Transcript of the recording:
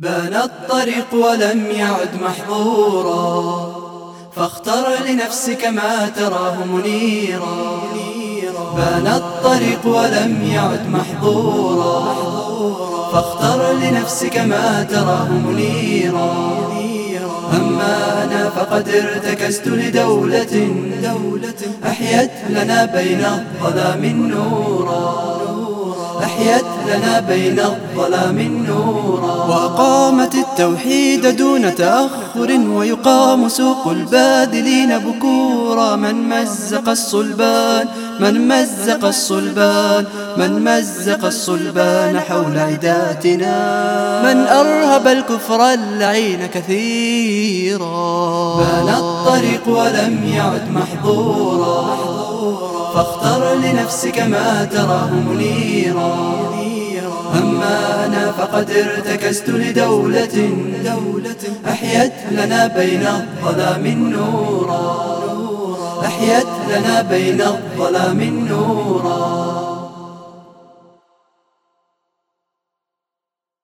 بان الطريق ولم يعد محظورا فاختر لنفسك ما تراه منيرا. بان الطريق ولم يعد محظورا فاختر لنفسك ما تراه منيرا. أما أنا فقد ارتكست لدولة أحيت لنا بين الظلام نورا أحيت لنا بين الظلام نورا التوحيد دون تأخر ويقام سوق البادلين بكورا. من مزق الصلبان من مزق الصلبان من مزق الصلبان حول عداتنا. من أرهب الكفر اللعين كثيرا. بان الطريق ولم يعد محظورا. فاختر لنفسك ما تراه منيرا. أما فقد ارتكست لدولة أحيت لنا بين الظلام نورا أحيت لنا بين الظلام نورا